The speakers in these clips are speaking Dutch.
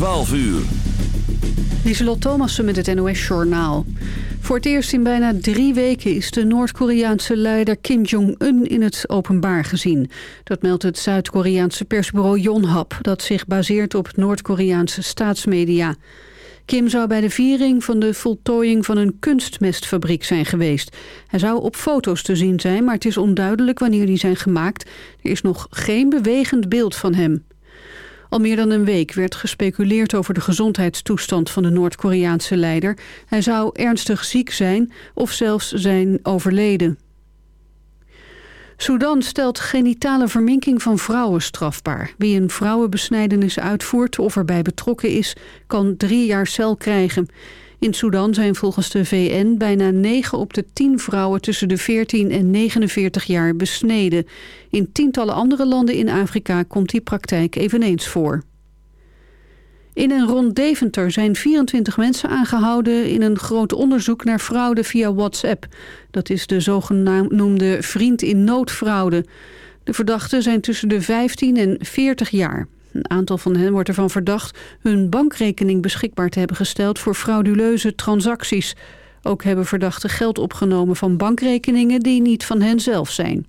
12 uur. Lieselot Thomassen met het NOS-journaal. Voor het eerst in bijna drie weken is de Noord-Koreaanse leider Kim Jong-un in het openbaar gezien. Dat meldt het Zuid-Koreaanse persbureau Yonhap... dat zich baseert op Noord-Koreaanse staatsmedia. Kim zou bij de viering van de voltooiing van een kunstmestfabriek zijn geweest. Hij zou op foto's te zien zijn, maar het is onduidelijk wanneer die zijn gemaakt. Er is nog geen bewegend beeld van hem. Al meer dan een week werd gespeculeerd over de gezondheidstoestand van de Noord-Koreaanse leider. Hij zou ernstig ziek zijn of zelfs zijn overleden. Sudan stelt genitale verminking van vrouwen strafbaar. Wie een vrouwenbesnijdenis uitvoert of erbij betrokken is... kan drie jaar cel krijgen. In Sudan zijn volgens de VN bijna 9 op de 10 vrouwen tussen de 14 en 49 jaar besneden. In tientallen andere landen in Afrika komt die praktijk eveneens voor. In en rond Deventer zijn 24 mensen aangehouden in een groot onderzoek naar fraude via WhatsApp. Dat is de zogenoemde vriend in noodfraude. De verdachten zijn tussen de 15 en 40 jaar. Een aantal van hen wordt ervan verdacht hun bankrekening beschikbaar te hebben gesteld voor frauduleuze transacties. Ook hebben verdachten geld opgenomen van bankrekeningen die niet van hen zelf zijn.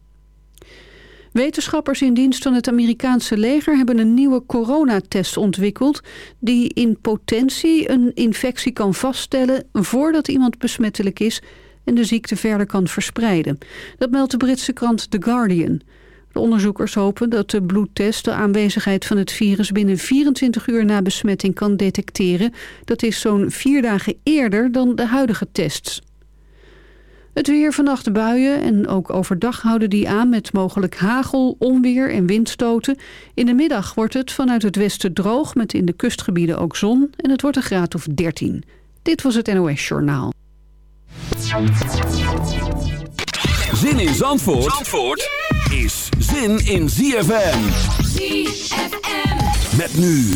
Wetenschappers in dienst van het Amerikaanse leger hebben een nieuwe coronatest ontwikkeld... die in potentie een infectie kan vaststellen voordat iemand besmettelijk is... en de ziekte verder kan verspreiden. Dat meldt de Britse krant The Guardian. De onderzoekers hopen dat de bloedtest de aanwezigheid van het virus binnen 24 uur na besmetting kan detecteren. Dat is zo'n vier dagen eerder dan de huidige tests. Het weer vannacht buien en ook overdag houden die aan met mogelijk hagel, onweer en windstoten. In de middag wordt het vanuit het westen droog met in de kustgebieden ook zon en het wordt een graad of 13. Dit was het NOS Journaal. Zin in Zandvoort, Zandvoort is zin in ZFM. ZFM. Met nu